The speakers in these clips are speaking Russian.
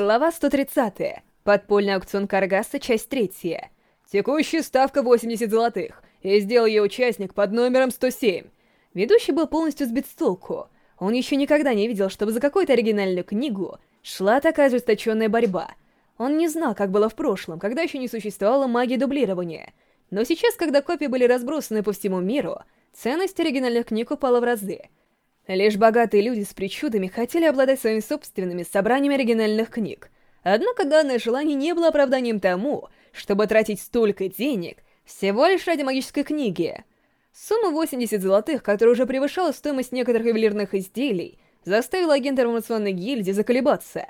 Глава 130. Подпольный аукцион Каргаса, часть 3. Текущая ставка 80 золотых. И сделал ее участник под номером 107. Ведущий был полностью сбит с толку. Он еще никогда не видел, чтобы за какую-то оригинальную книгу шла такая жесточенная борьба. Он не знал, как было в прошлом, когда еще не существовало магии дублирования. Но сейчас, когда копии были разбросаны по всему миру, ценность оригинальных книг упала в разы. Лишь богатые люди с причудами хотели обладать своими собственными собраниями оригинальных книг. Однако данное желание не было оправданием тому, чтобы тратить столько денег всего лишь ради магической книги. Сумма 80 золотых, которая уже превышала стоимость некоторых ювелирных изделий, заставила агента информационной гильдии заколебаться.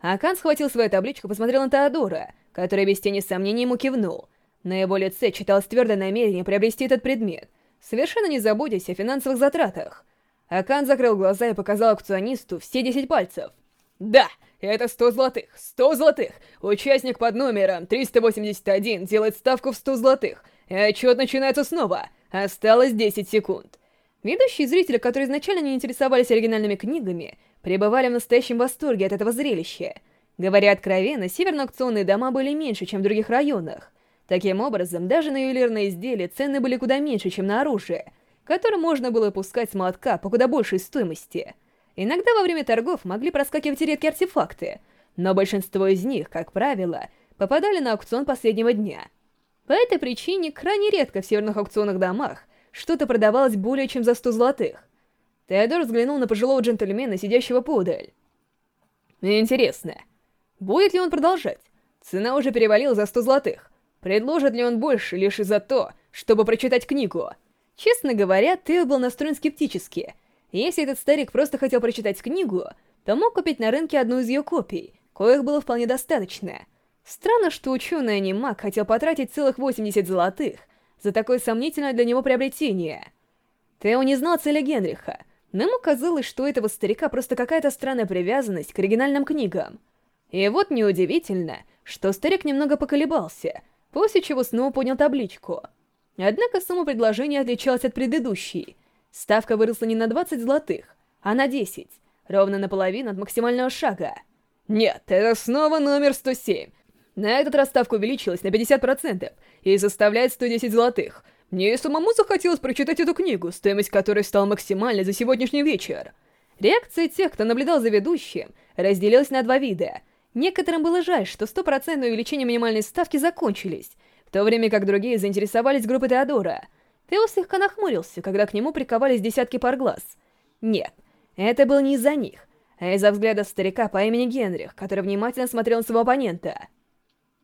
Акан схватил свою табличку и посмотрел на Теодора, который без тени сомнений ему кивнул. На его лице читалось твердое намерение приобрести этот предмет, совершенно не заботясь о финансовых затратах — Акан закрыл глаза и показал акционисту все 10 пальцев. «Да, это 100 золотых! 100 золотых! Участник под номером 381 делает ставку в 100 золотых, и отчет начинается снова. Осталось 10 секунд». Ведущие зрители, которые изначально не интересовались оригинальными книгами, пребывали в настоящем восторге от этого зрелища. Говоря откровенно, северно-аукционные дома были меньше, чем в других районах. Таким образом, даже на ювелирные изделия цены были куда меньше, чем на оружие, которым можно было пускать с молотка по куда большей стоимости. Иногда во время торгов могли проскакивать редкие артефакты, но большинство из них, как правило, попадали на аукцион последнего дня. По этой причине крайне редко в северных аукционных домах что-то продавалось более чем за 100 золотых. Теодор взглянул на пожилого джентльмена, сидящего подаль. Интересно, будет ли он продолжать? Цена уже перевалила за 100 золотых. Предложит ли он больше лишь из-за то, чтобы прочитать книгу? Честно говоря, Тео был настроен скептически. Если этот старик просто хотел прочитать книгу, то мог купить на рынке одну из ее копий, коих было вполне достаточно. Странно, что ученый анимак хотел потратить целых 80 золотых за такое сомнительное для него приобретение. Тео не знал цели Генриха, но ему казалось, что у этого старика просто какая-то странная привязанность к оригинальным книгам. Однако сумма предложения отличалась от предыдущей. Ставка выросла не на 20 золотых, а на 10, ровно наполовину от максимального шага. Нет, это снова номер 107. На этот раз ставка увеличилась на 50% и составляет 110 золотых. Мне и самому захотелось прочитать эту книгу, стоимость которой стала максимальной за сегодняшний вечер. Реакция тех, кто наблюдал за ведущим, разделилась на два вида. Некоторым было жаль, что стопроцентное увеличение минимальной ставки закончились, то время как другие заинтересовались группой Теодора. Теос легко нахмурился, когда к нему приковались десятки пар глаз. Нет, это был не из-за них, а из-за взгляда старика по имени Генрих, который внимательно смотрел на своего оппонента.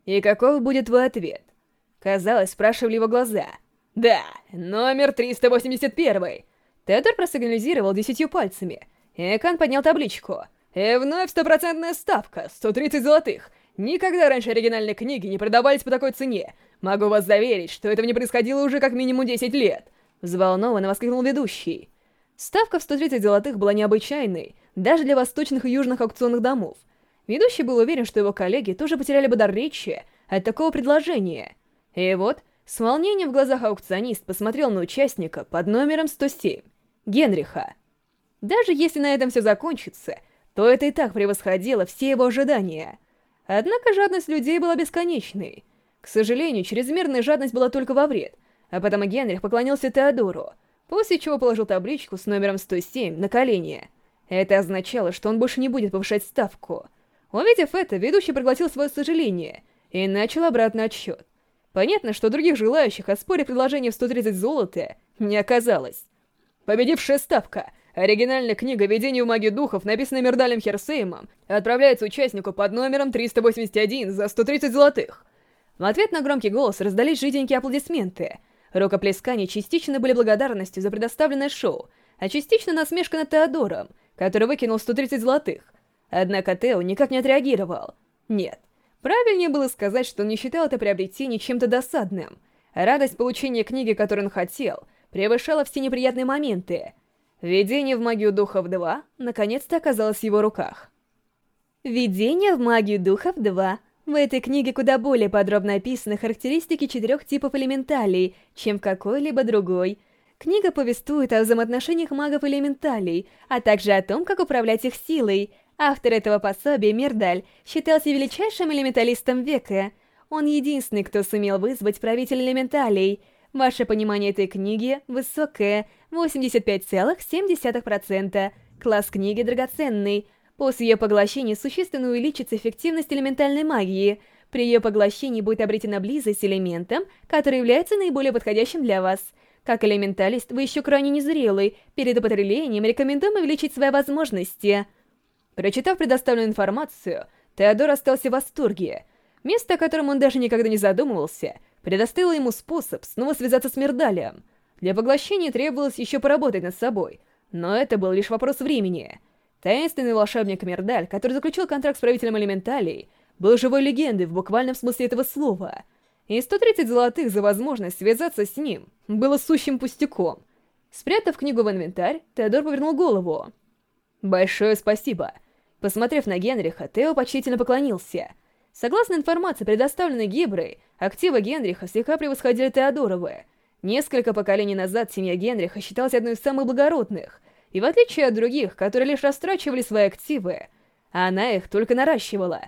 «И каков будет твой ответ?» Казалось, спрашивали его глаза. «Да, номер 381!» Теодор просигнализировал десятью пальцами. Экан поднял табличку. «И вновь стопроцентная ставка, 130 золотых!» Никогда раньше оригинальные книги не продавались по такой цене. Могу вас заверить, что этого не происходило уже как минимум 10 лет!» Взволнованно воскликнул ведущий. Ставка в 130 золотых была необычайной, даже для восточных и южных аукционных домов. Ведущий был уверен, что его коллеги тоже потеряли бы дар речи от такого предложения. И вот, с волнением в глазах аукционист посмотрел на участника под номером 107, Генриха. Даже если на этом все закончится, то это и так превосходило все его ожидания. Однако жадность людей была бесконечной — к сожалению, чрезмерная жадность была только во вред, а потом Генрих поклонился Теодору, после чего положил табличку с номером 107 на колени. Это означало, что он больше не будет повышать ставку. Увидев это, ведущий проглотил свое сожаление и начал обратный отсчет. Понятно, что других желающих от споре предложения в 130 золота не оказалось. Победившая ставка, оригинальная книга «Видение в магии духов», написанная Мердалем Херсеймом, отправляется участнику под номером 381 за 130 золотых. В ответ на громкий голос раздались жиденькие аплодисменты. Рукоплескания частично были благодарностью за предоставленное шоу, а частично насмешка над Теодором, который выкинул 130 золотых. Однако Тео никак не отреагировал. Нет. Правильнее было сказать, что он не считал это приобретение чем-то досадным. Радость получения книги, которую он хотел, превышала все неприятные моменты. Видение в магию духов 2 наконец-то оказалось в его руках. Видение в магию духов 2 в этой книге куда более подробно описаны характеристики четырех типов элементалей, чем в какой-либо другой. Книга повествует о взаимоотношениях магов-элементалей, а также о том, как управлять их силой. Автор этого пособия, Мирдаль, считался величайшим элементалистом века. Он единственный, кто сумел вызвать правитель элементалей. Ваше понимание этой книги высокое, 85,7%. Класс книги драгоценный – После ее поглощения существенно увеличится эффективность элементальной магии. При ее поглощении будет обретена близость с элементом, который является наиболее подходящим для вас. Как элементалист, вы еще крайне незрелый. Перед употреблением рекомендуем увеличить свои возможности. Прочитав предоставленную информацию, Теодор остался в восторге. Место, о котором он даже никогда не задумывался, предоставило ему способ снова связаться с Мирдалем. Для поглощения требовалось еще поработать над собой, но это был лишь вопрос времени — Таинственный волшебник Мердаль, который заключил контракт с правителем элементалей, был живой легендой в буквальном смысле этого слова. И 130 золотых за возможность связаться с ним было сущим пустяком. Спрятав книгу в инвентарь, Теодор повернул голову. «Большое спасибо». Посмотрев на Генриха, Тео почтительно поклонился. Согласно информации, предоставленной Гиброй, активы Генриха слегка превосходили Теодоровы. Несколько поколений назад семья Генриха считалась одной из самых благородных — и в отличие от других, которые лишь растрачивали свои активы, она их только наращивала.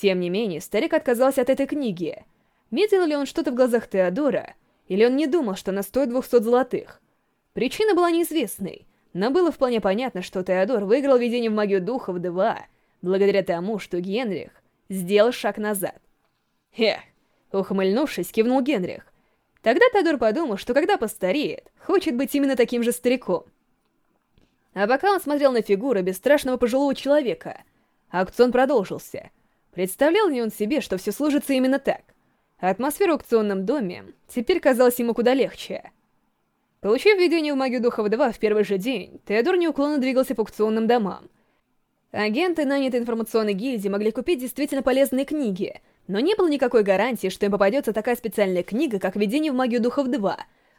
Тем не менее, старик отказался от этой книги. Видел ли он что-то в глазах Теодора, или он не думал, что она стоит 200 золотых? Причина была неизвестной, но было вполне понятно, что Теодор выиграл видение в магию духов 2, благодаря тому, что Генрих сделал шаг назад. «Хе!» — ухмыльнувшись, кивнул Генрих. Тогда Теодор подумал, что когда постареет, хочет быть именно таким же стариком — а пока он смотрел на фигуру бесстрашного пожилого человека. Аукцион продолжился. Представлял ли он себе, что все служится именно так? Атмосфера в аукционном доме теперь казалась ему куда легче. Получив введение в магию Духов 2 в первый же день, Теодор неуклонно двигался по аукционным домам. Агенты, нанятые информационной гильдии, могли купить действительно полезные книги, но не было никакой гарантии, что им попадется такая специальная книга, как «Введение в магию Духов 2».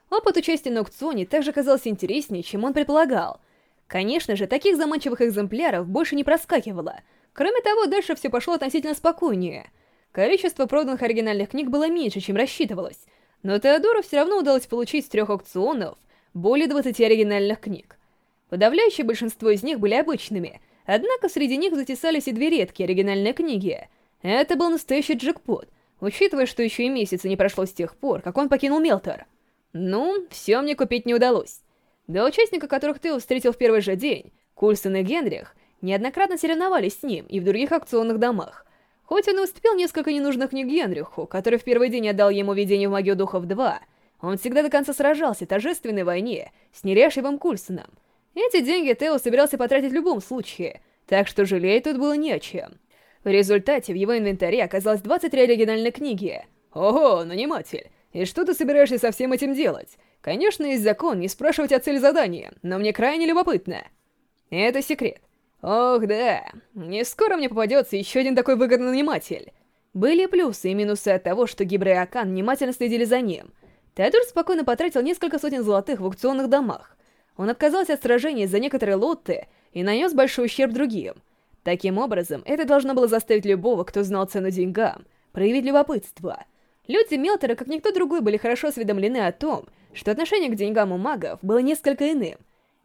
Опыт участия на аукционе также казался интереснее, чем он предполагал — Конечно же, таких заманчивых экземпляров больше не проскакивало. Кроме того, дальше все пошло относительно спокойнее. Количество проданных оригинальных книг было меньше, чем рассчитывалось, но Теодору все равно удалось получить с трех аукционов более 20 оригинальных книг. Подавляющее большинство из них были обычными, однако среди них затесались и две редкие оригинальные книги. Это был настоящий джекпот, учитывая, что еще и месяца не прошло с тех пор, как он покинул Мелтор. Ну, все мне купить не удалось. Два участника, которых Тео встретил в первый же день, Кульсон и Генрих, неоднократно соревновались с ним и в других акционных домах. Хоть он и уступил несколько ненужных книг Генриху, который в первый день отдал ему видение в магию духов 2, он всегда до конца сражался в торжественной войне с неряшевым Кульсоном. Эти деньги Тео собирался потратить в любом случае, так что жалеть тут было не о чем. В результате в его инвентаре оказалось 23 оригинальной книги. Ого, наниматель, и что ты собираешься со всем этим делать? Конечно, есть закон не спрашивать о цели задания, но мне крайне любопытно. Это секрет. Ох, да. Не скоро мне попадется еще один такой выгодный наниматель. Были плюсы и минусы от того, что Гибра и Акан внимательно следили за ним. Теодор спокойно потратил несколько сотен золотых в аукционных домах. Он отказался от сражений за некоторые лотты и нанес большой ущерб другим. Таким образом, это должно было заставить любого, кто знал цену деньгам, проявить любопытство. Люди Мелтера, как никто другой, были хорошо осведомлены о том, что отношение к деньгам у магов было несколько иным.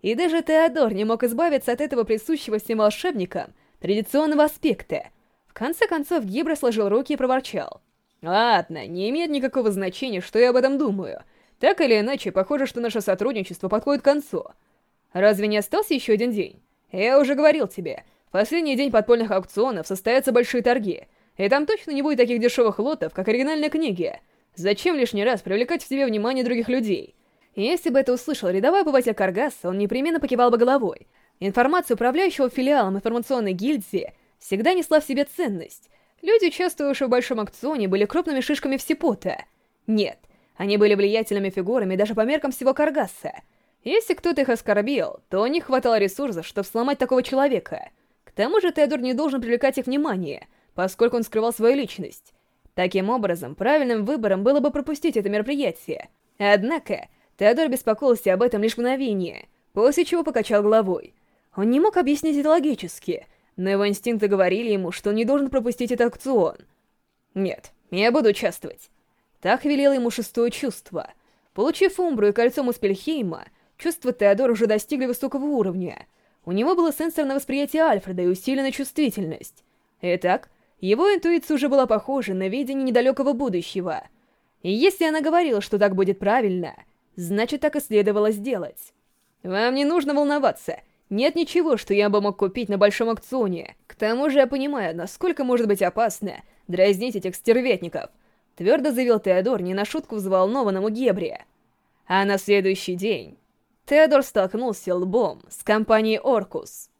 И даже Теодор не мог избавиться от этого присущего всем волшебникам традиционного аспекта. В конце концов Гибра сложил руки и проворчал. «Ладно, не имеет никакого значения, что я об этом думаю. Так или иначе, похоже, что наше сотрудничество подходит к концу. Разве не остался еще один день? Я уже говорил тебе, последний день подпольных аукционов состоятся большие торги, и там точно не будет таких дешевых лотов, как оригинальной книги». Зачем лишний раз привлекать в себе внимание других людей? Если бы это услышал рядовой обыватель Каргаса, он непременно покивал бы головой. Информация управляющего филиалом информационной гильдии всегда несла в себе ценность. Люди, участвовавшие в Большом акционе, были крупными шишками Всепота. Нет, они были влиятельными фигурами даже по меркам всего Каргаса. Если кто-то их оскорбил, то у них хватало ресурсов, чтобы сломать такого человека. К тому же Теодор не должен привлекать их внимание, поскольку он скрывал свою личность. Таким образом, правильным выбором было бы пропустить это мероприятие. Однако, Теодор беспокоился об этом лишь мгновение, после чего покачал головой. Он не мог объяснить это логически, но его инстинкты говорили ему, что он не должен пропустить этот акцион. «Нет, я буду участвовать». Так велело ему шестое чувство. Получив Умбру и кольцо Муспельхейма, чувства Теодора уже достигли высокого уровня. У него было сенсорное восприятие Альфреда и усиленная чувствительность. Итак, его интуиция уже была похожа на видение недалекого будущего. И если она говорила, что так будет правильно, значит, так и следовало сделать. «Вам не нужно волноваться. Нет ничего, что я бы мог купить на большом акционе. К тому же я понимаю, насколько может быть опасно дразнить этих стерветников», — твердо заявил Теодор не на шутку взволнованному Гебре. А на следующий день Теодор столкнулся лбом с компанией «Оркус».